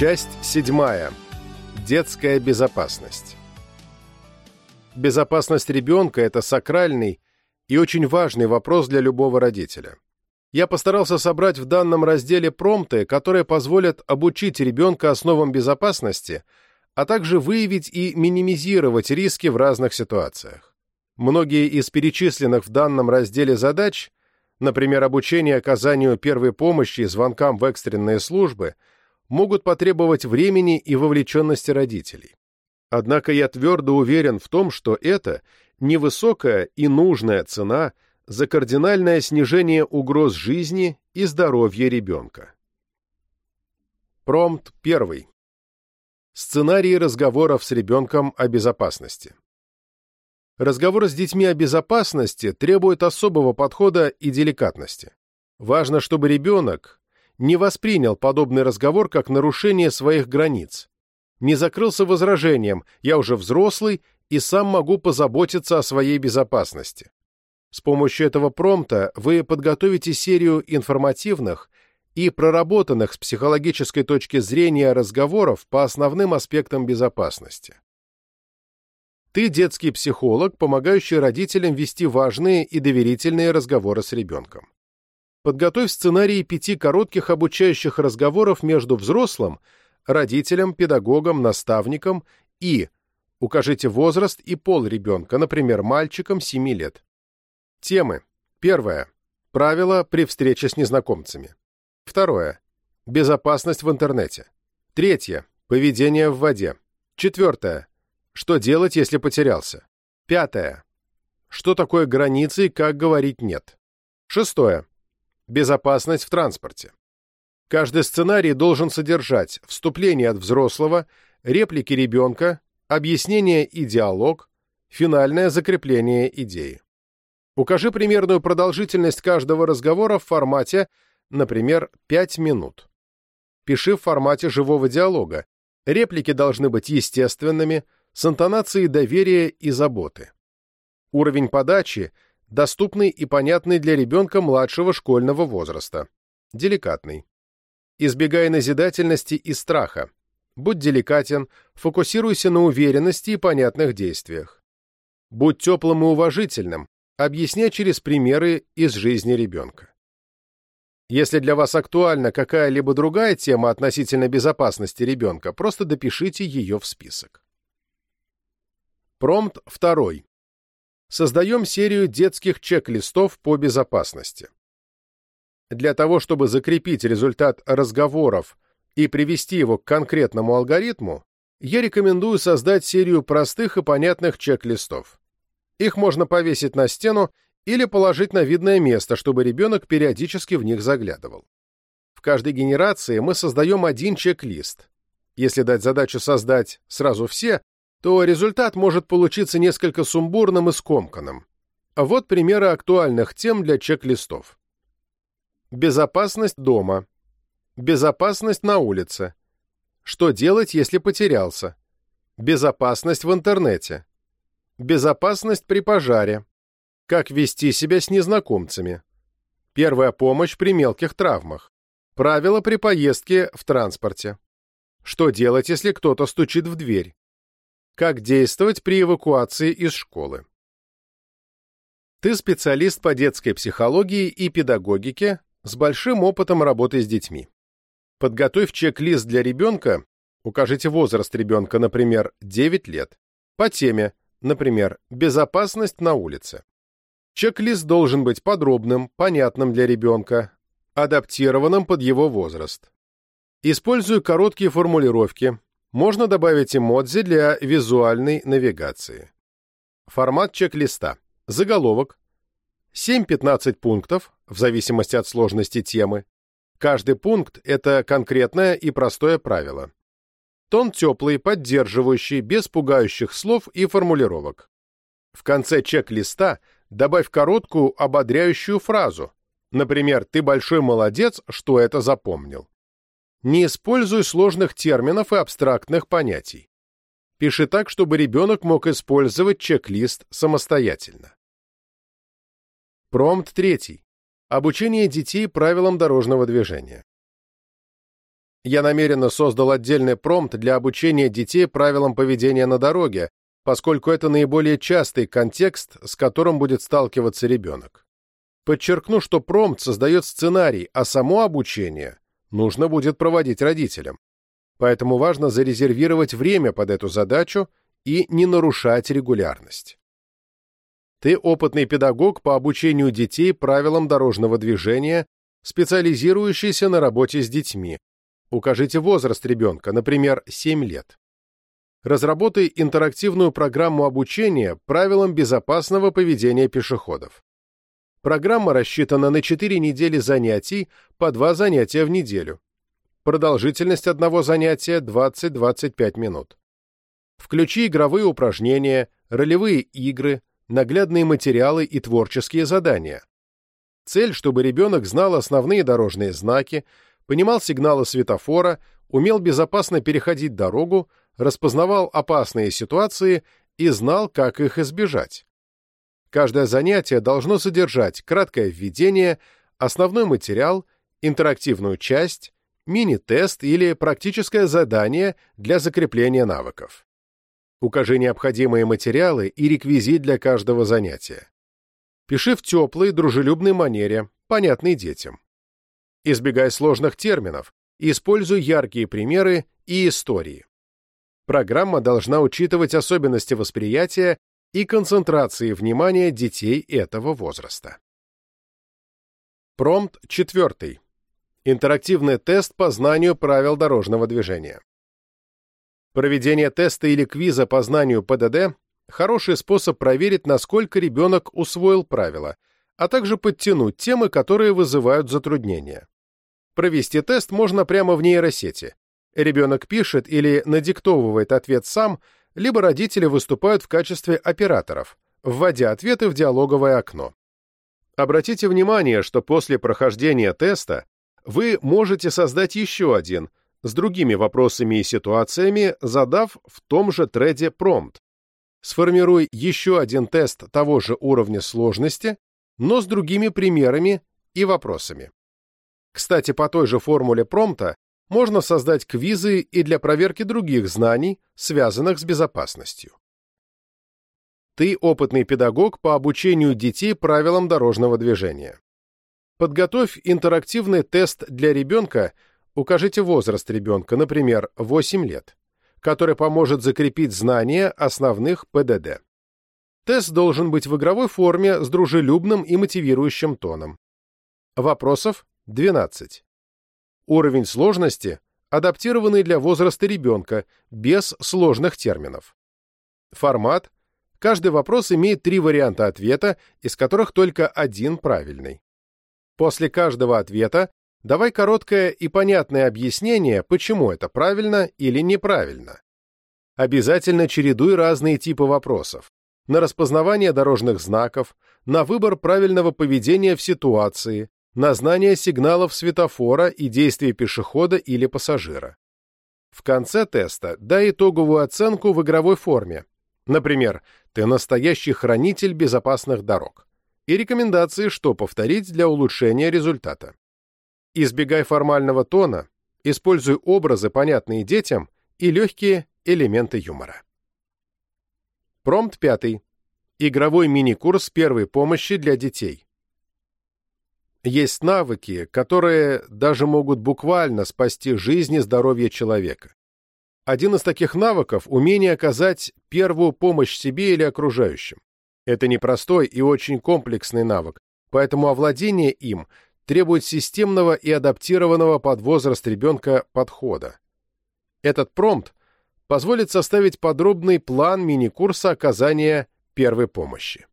Часть седьмая. Детская безопасность. Безопасность ребенка – это сакральный и очень важный вопрос для любого родителя. Я постарался собрать в данном разделе промпты, которые позволят обучить ребенка основам безопасности, а также выявить и минимизировать риски в разных ситуациях. Многие из перечисленных в данном разделе задач, например, обучение оказанию первой помощи и звонкам в экстренные службы, могут потребовать времени и вовлеченности родителей. Однако я твердо уверен в том, что это невысокая и нужная цена за кардинальное снижение угроз жизни и здоровья ребенка. Промпт 1. Сценарии разговоров с ребенком о безопасности. Разговоры с детьми о безопасности требуют особого подхода и деликатности. Важно, чтобы ребенок не воспринял подобный разговор как нарушение своих границ, не закрылся возражением «я уже взрослый и сам могу позаботиться о своей безопасности». С помощью этого промпта вы подготовите серию информативных и проработанных с психологической точки зрения разговоров по основным аспектам безопасности. Ты детский психолог, помогающий родителям вести важные и доверительные разговоры с ребенком. Подготовь сценарии пяти коротких обучающих разговоров между взрослым – родителям, педагогам, наставникам и укажите возраст и пол ребенка, например, мальчикам 7 лет. Темы. Первое. Правила при встрече с незнакомцами. Второе. Безопасность в интернете. Третье. Поведение в воде. Четвертое. Что делать, если потерялся? Пятое. Что такое границы и как говорить «нет»? Шестое. Безопасность в транспорте. Каждый сценарий должен содержать вступление от взрослого, реплики ребенка, объяснение и диалог, финальное закрепление идеи. Укажи примерную продолжительность каждого разговора в формате, например, 5 минут. Пиши в формате живого диалога. Реплики должны быть естественными, с интонацией доверия и заботы. Уровень подачи – доступный и понятный для ребенка младшего школьного возраста. Деликатный. Избегай назидательности и страха. Будь деликатен, фокусируйся на уверенности и понятных действиях. Будь теплым и уважительным, объясняй через примеры из жизни ребенка. Если для вас актуальна какая-либо другая тема относительно безопасности ребенка, просто допишите ее в список. Промпт 2. Создаем серию детских чек-листов по безопасности. Для того, чтобы закрепить результат разговоров и привести его к конкретному алгоритму, я рекомендую создать серию простых и понятных чек-листов. Их можно повесить на стену или положить на видное место, чтобы ребенок периодически в них заглядывал. В каждой генерации мы создаем один чек-лист. Если дать задачу создать сразу все, то результат может получиться несколько сумбурным и скомканным. Вот примеры актуальных тем для чек-листов. Безопасность дома. Безопасность на улице. Что делать, если потерялся? Безопасность в интернете. Безопасность при пожаре. Как вести себя с незнакомцами. Первая помощь при мелких травмах. Правила при поездке в транспорте. Что делать, если кто-то стучит в дверь? Как действовать при эвакуации из школы? Ты специалист по детской психологии и педагогике, с большим опытом работы с детьми. Подготовь чек-лист для ребенка, укажите возраст ребенка, например, 9 лет, по теме, например, «Безопасность на улице». Чек-лист должен быть подробным, понятным для ребенка, адаптированным под его возраст. Используя короткие формулировки, можно добавить эмодзи для визуальной навигации. Формат чек-листа. Заголовок, 7-15 пунктов, в зависимости от сложности темы. Каждый пункт – это конкретное и простое правило. Тон теплый, поддерживающий, без пугающих слов и формулировок. В конце чек-листа добавь короткую ободряющую фразу. Например, «Ты большой молодец, что это запомнил». Не используй сложных терминов и абстрактных понятий. Пиши так, чтобы ребенок мог использовать чек-лист самостоятельно. Промпт третий. Обучение детей правилам дорожного движения. Я намеренно создал отдельный промпт для обучения детей правилам поведения на дороге, поскольку это наиболее частый контекст, с которым будет сталкиваться ребенок. Подчеркну, что промпт создает сценарий, а само обучение нужно будет проводить родителям. Поэтому важно зарезервировать время под эту задачу и не нарушать регулярность. Ты опытный педагог по обучению детей правилам дорожного движения, специализирующийся на работе с детьми. Укажите возраст ребенка, например, 7 лет. Разработай интерактивную программу обучения правилам безопасного поведения пешеходов. Программа рассчитана на 4 недели занятий по 2 занятия в неделю. Продолжительность одного занятия 20-25 минут. Включи игровые упражнения, ролевые игры, наглядные материалы и творческие задания. Цель, чтобы ребенок знал основные дорожные знаки, понимал сигналы светофора, умел безопасно переходить дорогу, распознавал опасные ситуации и знал, как их избежать. Каждое занятие должно содержать краткое введение, основной материал, интерактивную часть, мини-тест или практическое задание для закрепления навыков. Укажи необходимые материалы и реквизит для каждого занятия. Пиши в теплой, дружелюбной манере, понятной детям. Избегай сложных терминов, используй яркие примеры и истории. Программа должна учитывать особенности восприятия и концентрации внимания детей этого возраста. Промпт 4. Интерактивный тест по знанию правил дорожного движения. Проведение теста или квиза по знанию ПДД – хороший способ проверить, насколько ребенок усвоил правила, а также подтянуть темы, которые вызывают затруднения. Провести тест можно прямо в нейросети. Ребенок пишет или надиктовывает ответ сам, либо родители выступают в качестве операторов, вводя ответы в диалоговое окно. Обратите внимание, что после прохождения теста вы можете создать еще один – с другими вопросами и ситуациями, задав в том же треде промпт. Сформируй еще один тест того же уровня сложности, но с другими примерами и вопросами. Кстати, по той же формуле промпта можно создать квизы и для проверки других знаний, связанных с безопасностью. Ты опытный педагог по обучению детей правилам дорожного движения. Подготовь интерактивный тест для ребенка Укажите возраст ребенка, например, 8 лет, который поможет закрепить знания основных ПДД. Тест должен быть в игровой форме с дружелюбным и мотивирующим тоном. Вопросов 12. Уровень сложности адаптированный для возраста ребенка, без сложных терминов. Формат. Каждый вопрос имеет три варианта ответа, из которых только один правильный. После каждого ответа Давай короткое и понятное объяснение, почему это правильно или неправильно. Обязательно чередуй разные типы вопросов. На распознавание дорожных знаков, на выбор правильного поведения в ситуации, на знание сигналов светофора и действий пешехода или пассажира. В конце теста дай итоговую оценку в игровой форме. Например, ты настоящий хранитель безопасных дорог. И рекомендации, что повторить для улучшения результата. Избегай формального тона, используй образы, понятные детям, и легкие элементы юмора. Промпт пятый. Игровой мини-курс первой помощи для детей. Есть навыки, которые даже могут буквально спасти жизнь и здоровье человека. Один из таких навыков – умение оказать первую помощь себе или окружающим. Это непростой и очень комплексный навык, поэтому овладение им требует системного и адаптированного под возраст ребенка подхода. Этот промпт позволит составить подробный план мини-курса оказания первой помощи.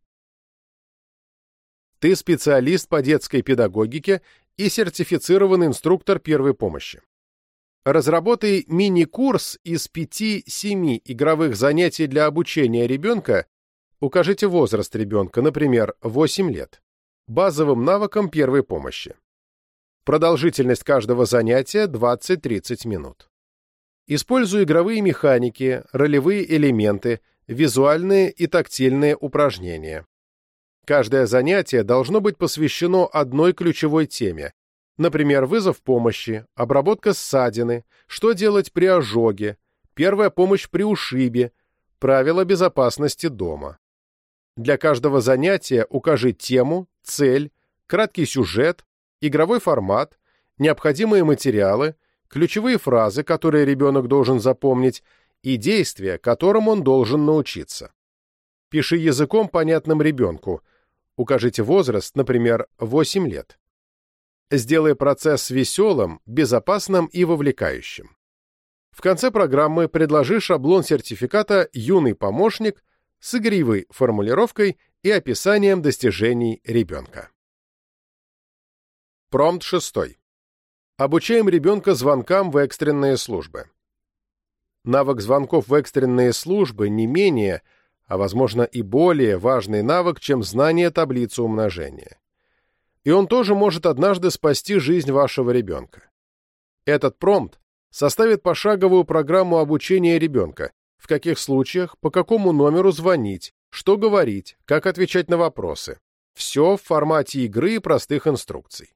Ты специалист по детской педагогике и сертифицированный инструктор первой помощи. Разработай мини-курс из 5-7 игровых занятий для обучения ребенка, укажите возраст ребенка, например, 8 лет базовым навыкам первой помощи. Продолжительность каждого занятия 20-30 минут. Используй игровые механики, ролевые элементы, визуальные и тактильные упражнения. Каждое занятие должно быть посвящено одной ключевой теме, Например, вызов помощи, обработка ссадины, что делать при ожоге, первая помощь при ушибе, правила безопасности дома. Для каждого занятия укажи тему, цель, краткий сюжет, игровой формат, необходимые материалы, ключевые фразы, которые ребенок должен запомнить, и действия, которым он должен научиться. Пиши языком, понятным ребенку. Укажите возраст, например, 8 лет. Сделай процесс веселым, безопасным и вовлекающим. В конце программы предложи шаблон сертификата «Юный помощник» с игривой формулировкой и описанием достижений ребенка. Промпт 6. Обучаем ребенка звонкам в экстренные службы. Навык звонков в экстренные службы не менее, а возможно и более важный навык, чем знание таблицы умножения. И он тоже может однажды спасти жизнь вашего ребенка. Этот промпт составит пошаговую программу обучения ребенка, в каких случаях, по какому номеру звонить, что говорить, как отвечать на вопросы. Все в формате игры и простых инструкций.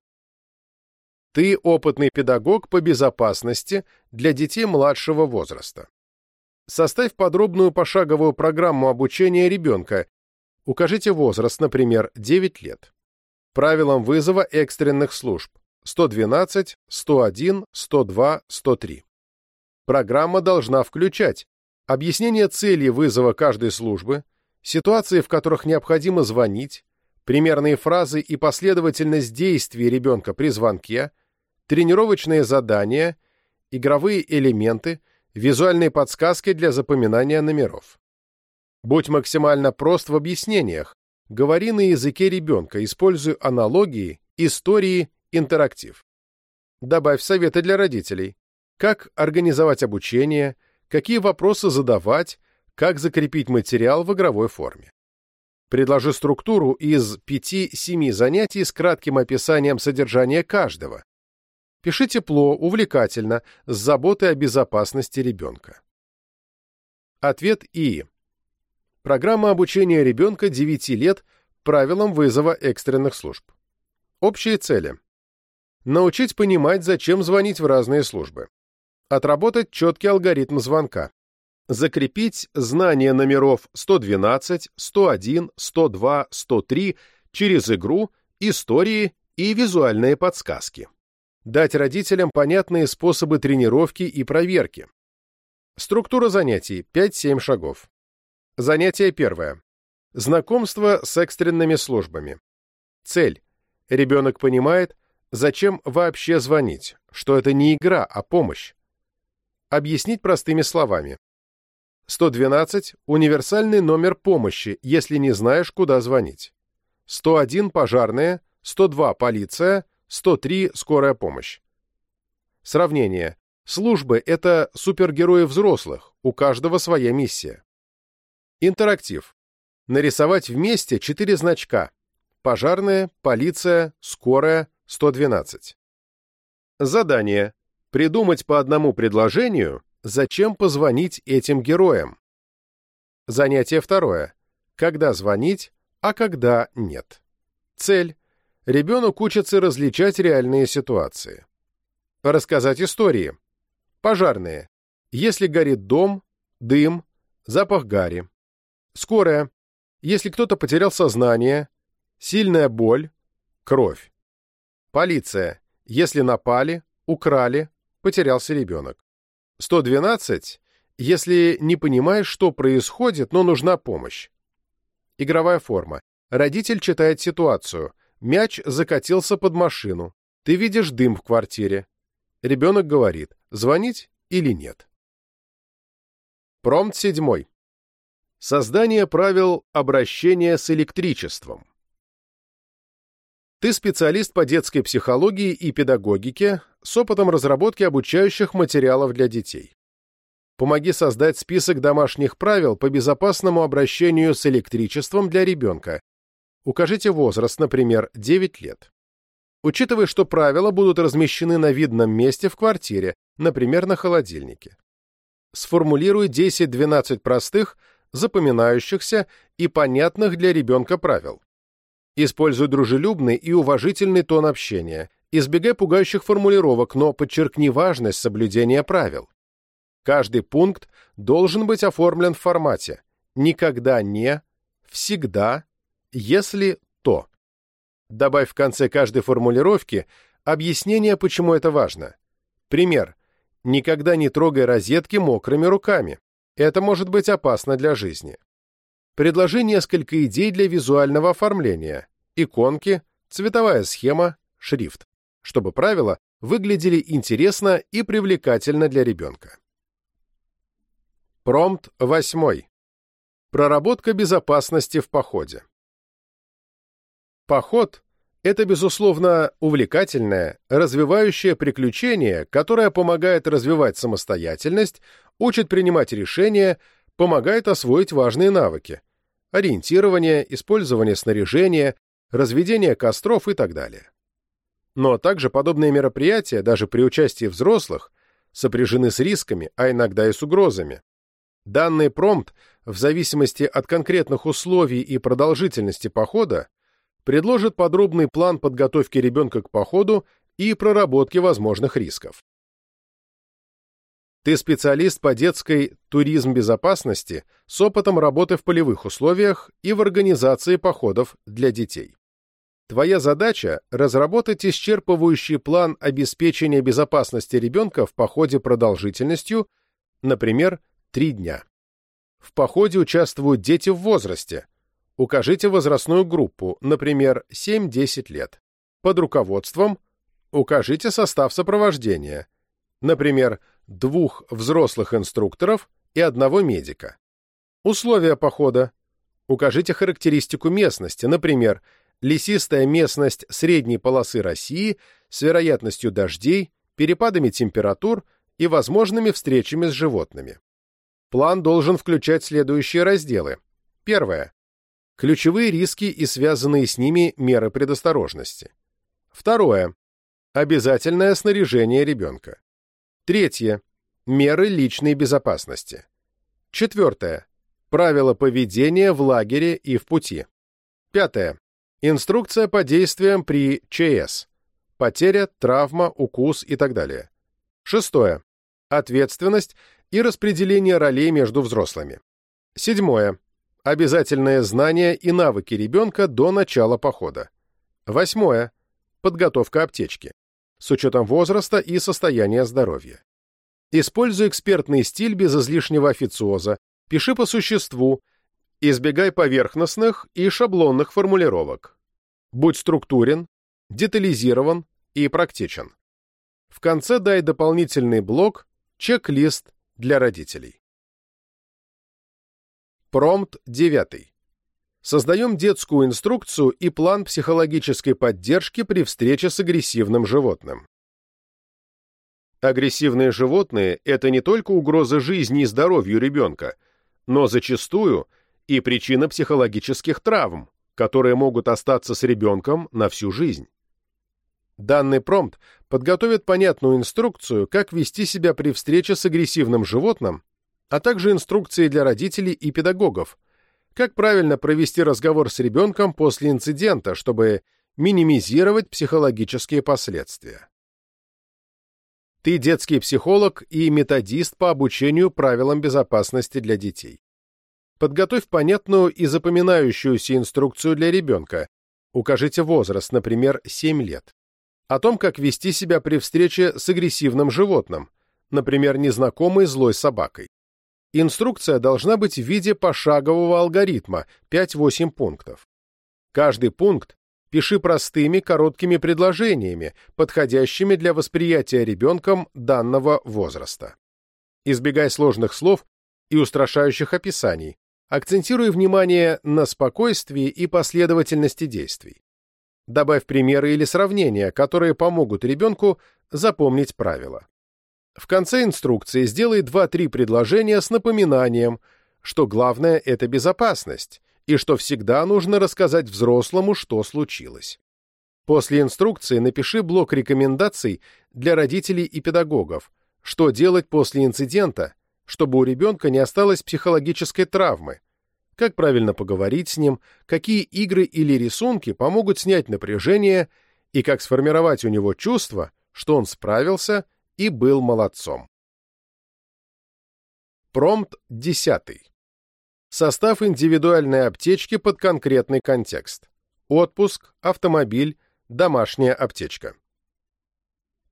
Ты опытный педагог по безопасности для детей младшего возраста. Составь подробную пошаговую программу обучения ребенка. Укажите возраст, например, 9 лет. Правилам вызова экстренных служб 112, 101, 102, 103. Программа должна включать объяснение цели вызова каждой службы, ситуации, в которых необходимо звонить, примерные фразы и последовательность действий ребенка при звонке, тренировочные задания, игровые элементы, визуальные подсказки для запоминания номеров. Будь максимально прост в объяснениях, говори на языке ребенка, используй аналогии, истории, интерактив. Добавь советы для родителей. Как организовать обучение, какие вопросы задавать, как закрепить материал в игровой форме. Предложи структуру из 5-7 занятий с кратким описанием содержания каждого. Пиши тепло, увлекательно, с заботой о безопасности ребенка. Ответ И. Программа обучения ребенка 9 лет правилам вызова экстренных служб. Общие цели. Научить понимать, зачем звонить в разные службы. Отработать четкий алгоритм звонка. Закрепить знание номеров 112, 101, 102, 103 через игру, истории и визуальные подсказки. Дать родителям понятные способы тренировки и проверки. Структура занятий 5-7 шагов. Занятие первое. Знакомство с экстренными службами. Цель. Ребенок понимает, зачем вообще звонить, что это не игра, а помощь. Объяснить простыми словами. 112 – универсальный номер помощи, если не знаешь, куда звонить. 101 – пожарная, 102 – полиция, 103 – скорая помощь. Сравнение. Службы – это супергерои взрослых, у каждого своя миссия. Интерактив. Нарисовать вместе четыре значка. Пожарная, полиция, скорая, 112. Задание. Придумать по одному предложению, Зачем позвонить этим героям? Занятие второе. Когда звонить, а когда нет. Цель. Ребенок учится различать реальные ситуации. Рассказать истории. Пожарные. Если горит дом, дым, запах гари. Скорая. Если кто-то потерял сознание, сильная боль, кровь. Полиция. Если напали, украли, потерялся ребенок. 112, если не понимаешь, что происходит, но нужна помощь. Игровая форма. Родитель читает ситуацию. Мяч закатился под машину. Ты видишь дым в квартире. Ребенок говорит, звонить или нет. Промпт 7. Создание правил обращения с электричеством. Ты специалист по детской психологии и педагогике с опытом разработки обучающих материалов для детей. Помоги создать список домашних правил по безопасному обращению с электричеством для ребенка. Укажите возраст, например, 9 лет. Учитывая, что правила будут размещены на видном месте в квартире, например, на холодильнике. Сформулируй 10-12 простых, запоминающихся и понятных для ребенка правил. Используй дружелюбный и уважительный тон общения. Избегай пугающих формулировок, но подчеркни важность соблюдения правил. Каждый пункт должен быть оформлен в формате «никогда не», «всегда», «если то». Добавь в конце каждой формулировки объяснение, почему это важно. Пример. Никогда не трогай розетки мокрыми руками. Это может быть опасно для жизни. Предложи несколько идей для визуального оформления. Иконки, цветовая схема, шрифт. Чтобы правила выглядели интересно и привлекательно для ребенка. Промпт 8. Проработка безопасности в походе. Поход – это, безусловно, увлекательное, развивающее приключение, которое помогает развивать самостоятельность, учит принимать решения, помогает освоить важные навыки – ориентирование, использование снаряжения, разведение костров и так далее. Но также подобные мероприятия, даже при участии взрослых, сопряжены с рисками, а иногда и с угрозами. Данный промпт, в зависимости от конкретных условий и продолжительности похода, предложит подробный план подготовки ребенка к походу и проработки возможных рисков. Ты специалист по детской туризм-безопасности с опытом работы в полевых условиях и в организации походов для детей. Твоя задача – разработать исчерпывающий план обеспечения безопасности ребенка в походе продолжительностью, например, Три дня. В походе участвуют дети в возрасте. Укажите возрастную группу, например, 7-10 лет. Под руководством укажите состав сопровождения, например, двух взрослых инструкторов и одного медика. Условия похода. Укажите характеристику местности, например, лесистая местность средней полосы России с вероятностью дождей, перепадами температур и возможными встречами с животными. План должен включать следующие разделы. Первое. Ключевые риски и связанные с ними меры предосторожности. Второе. Обязательное снаряжение ребенка. Третье. Меры личной безопасности. Четвертое. Правила поведения в лагере и в пути. Пятое. Инструкция по действиям при ЧС. Потеря, травма, укус и так далее. Шестое. Ответственность и распределение ролей между взрослыми. Седьмое. Обязательное знание и навыки ребенка до начала похода. Восьмое. Подготовка аптечки. С учетом возраста и состояния здоровья. Используй экспертный стиль без излишнего официоза, пиши по существу, избегай поверхностных и шаблонных формулировок. Будь структурен, детализирован и практичен. В конце дай дополнительный блок, чек-лист для родителей. Промпт 9. Создаем детскую инструкцию и план психологической поддержки при встрече с агрессивным животным. Агрессивные животные – это не только угроза жизни и здоровью ребенка, но зачастую и причина психологических травм, которые могут остаться с ребенком на всю жизнь. Данный промпт подготовит понятную инструкцию, как вести себя при встрече с агрессивным животным, а также инструкции для родителей и педагогов, как правильно провести разговор с ребенком после инцидента, чтобы минимизировать психологические последствия. Ты детский психолог и методист по обучению правилам безопасности для детей. Подготовь понятную и запоминающуюся инструкцию для ребенка. Укажите возраст, например, 7 лет о том, как вести себя при встрече с агрессивным животным, например, незнакомой злой собакой. Инструкция должна быть в виде пошагового алгоритма 5-8 пунктов. Каждый пункт пиши простыми короткими предложениями, подходящими для восприятия ребенком данного возраста. Избегай сложных слов и устрашающих описаний, акцентируй внимание на спокойствии и последовательности действий. Добавь примеры или сравнения, которые помогут ребенку запомнить правила. В конце инструкции сделай 2-3 предложения с напоминанием, что главное – это безопасность, и что всегда нужно рассказать взрослому, что случилось. После инструкции напиши блок рекомендаций для родителей и педагогов, что делать после инцидента, чтобы у ребенка не осталось психологической травмы, как правильно поговорить с ним, какие игры или рисунки помогут снять напряжение? И как сформировать у него чувство, что он справился и был молодцом. Промпт 10. Состав индивидуальной аптечки под конкретный контекст. Отпуск, автомобиль, домашняя аптечка.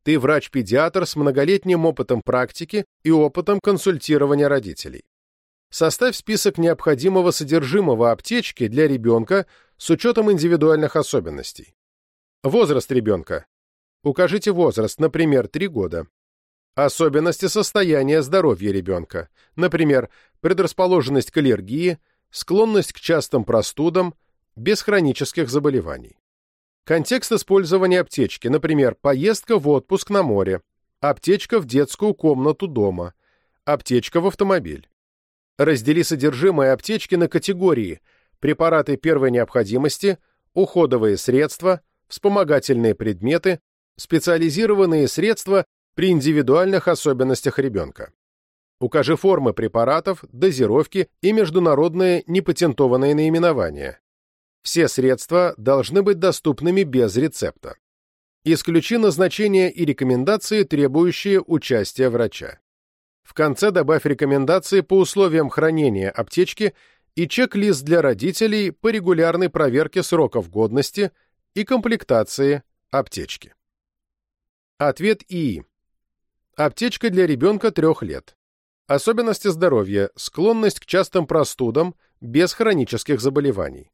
Ты врач-педиатр с многолетним опытом практики и опытом консультирования родителей. Составь список необходимого содержимого аптечки для ребенка с учетом индивидуальных особенностей. Возраст ребенка. Укажите возраст, например, 3 года. Особенности состояния здоровья ребенка, например, предрасположенность к аллергии, склонность к частым простудам, без хронических заболеваний. Контекст использования аптечки, например, поездка в отпуск на море, аптечка в детскую комнату дома, аптечка в автомобиль. Раздели содержимое аптечки на категории препараты первой необходимости, уходовые средства, вспомогательные предметы, специализированные средства при индивидуальных особенностях ребенка. Укажи формы препаратов, дозировки и международные непатентованные наименования. Все средства должны быть доступными без рецепта. Исключи назначения и рекомендации, требующие участия врача. В конце добавь рекомендации по условиям хранения аптечки и чек-лист для родителей по регулярной проверке сроков годности и комплектации аптечки. Ответ И. Аптечка для ребенка трех лет. Особенности здоровья, склонность к частым простудам, без хронических заболеваний.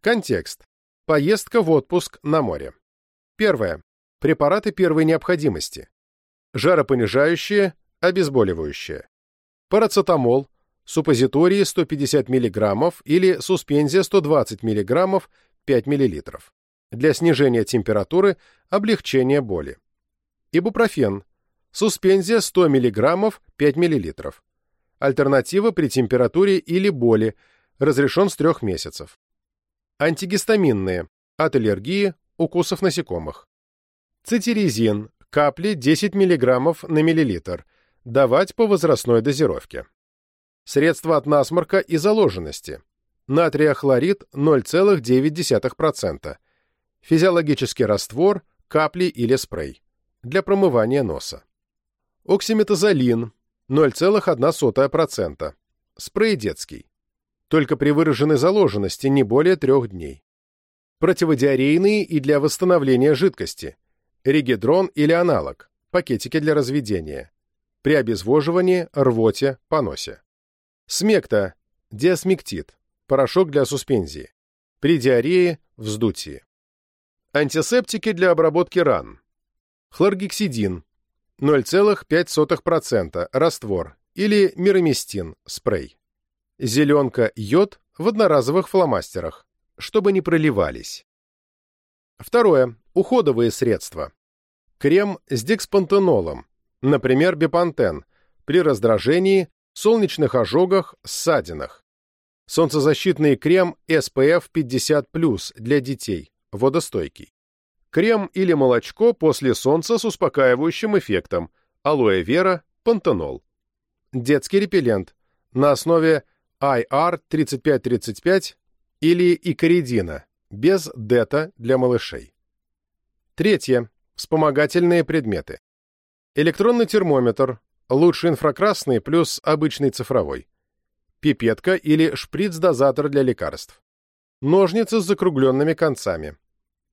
Контекст. Поездка в отпуск на море. Первое. Препараты первой необходимости. Жаропонижающие, обезболивающие. Парацетамол, суппозитории 150 мг или суспензия 120 мг 5 мл. Для снижения температуры, облегчения боли. Ибупрофен, суспензия 100 мг 5 мл. Альтернатива при температуре или боли, разрешен с 3 месяцев. Антигистаминные. От аллергии, укусов насекомых. Цитиризин. Капли 10 мг на миллилитр. Давать по возрастной дозировке. Средства от насморка и заложенности. Натрия хлорид 0,9%. Физиологический раствор, капли или спрей. Для промывания носа. Оксиметазолин 0,1%. Спрей детский только при выраженной заложенности не более трех дней. Противодиарейные и для восстановления жидкости. Регидрон или аналог. Пакетики для разведения. При обезвоживании, рвоте, поносе. Смекта. Диасмектит. Порошок для суспензии. При диарее, вздутии. Антисептики для обработки ран. Хлоргексидин. 0,5% раствор или мироместин, спрей. Зеленка, йод в одноразовых фломастерах, чтобы не проливались. Второе. Уходовые средства. Крем с декспантенолом, например, бепантен, при раздражении, солнечных ожогах, ссадинах. Солнцезащитный крем SPF 50+, для детей, водостойкий. Крем или молочко после солнца с успокаивающим эффектом, алоэ вера, пантенол. Детский репеллент на основе IR3535 или икоридина, без дета для малышей. Третье. Вспомогательные предметы. Электронный термометр, лучше инфракрасный плюс обычный цифровой. Пипетка или шприц-дозатор для лекарств. Ножницы с закругленными концами.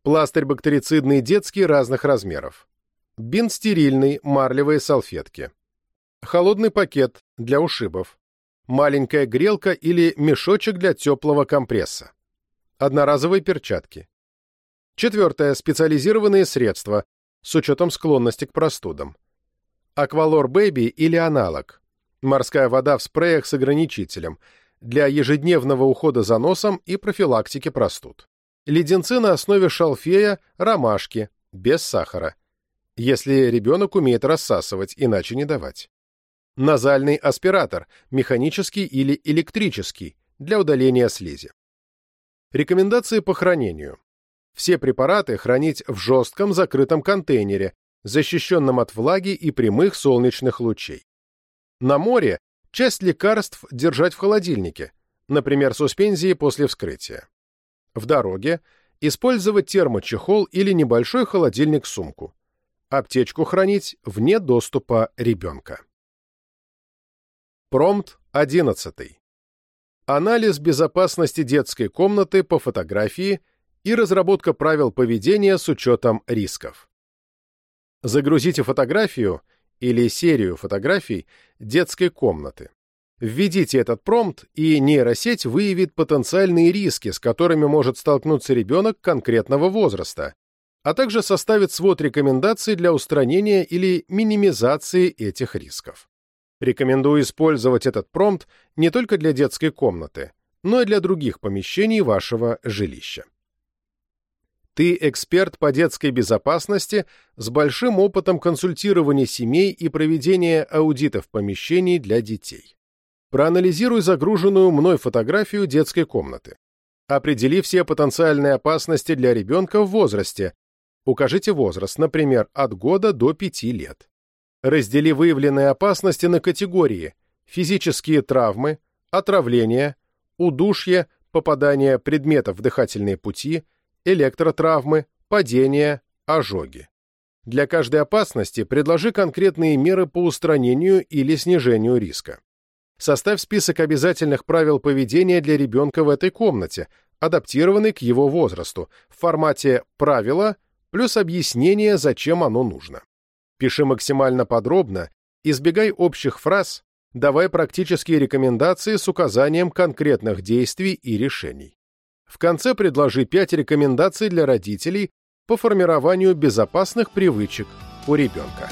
Пластырь бактерицидный детский разных размеров. Бинт стерильный, марлевые салфетки. Холодный пакет для ушибов маленькая грелка или мешочек для теплого компресса. Одноразовые перчатки. Четвертое. Специализированные средства с учетом склонности к простудам. Аквалор Бэби или аналог. Морская вода в спреях с ограничителем для ежедневного ухода за носом и профилактики простуд. Леденцы на основе шалфея, ромашки, без сахара. Если ребенок умеет рассасывать, иначе не давать. Назальный аспиратор, механический или электрический, для удаления слизи. Рекомендации по хранению. Все препараты хранить в жестком закрытом контейнере, защищенном от влаги и прямых солнечных лучей. На море часть лекарств держать в холодильнике, например, суспензии после вскрытия. В дороге Использовать термочехол или небольшой холодильник-сумку. Аптечку хранить вне доступа ребенка. Промпт 11. Анализ безопасности детской комнаты по фотографии и разработка правил поведения с учетом рисков. Загрузите фотографию или серию фотографий детской комнаты. Введите этот промпт, и нейросеть выявит потенциальные риски, с которыми может столкнуться ребенок конкретного возраста, а также составит свод рекомендаций для устранения или минимизации этих рисков. Рекомендую использовать этот промпт не только для детской комнаты, но и для других помещений вашего жилища. Ты эксперт по детской безопасности с большим опытом консультирования семей и проведения аудитов помещений для детей. Проанализируй загруженную мной фотографию детской комнаты. Определи все потенциальные опасности для ребенка в возрасте. Укажите возраст, например, от года до 5 лет. Раздели выявленные опасности на категории физические травмы, отравление, удушье, попадание предметов в дыхательные пути, электротравмы, падения, ожоги. Для каждой опасности предложи конкретные меры по устранению или снижению риска. Составь список обязательных правил поведения для ребенка в этой комнате, адаптированный к его возрасту, в формате «правила» плюс объяснение, зачем оно нужно. Пиши максимально подробно, избегай общих фраз, давай практические рекомендации с указанием конкретных действий и решений. В конце предложи 5 рекомендаций для родителей по формированию безопасных привычек у ребенка.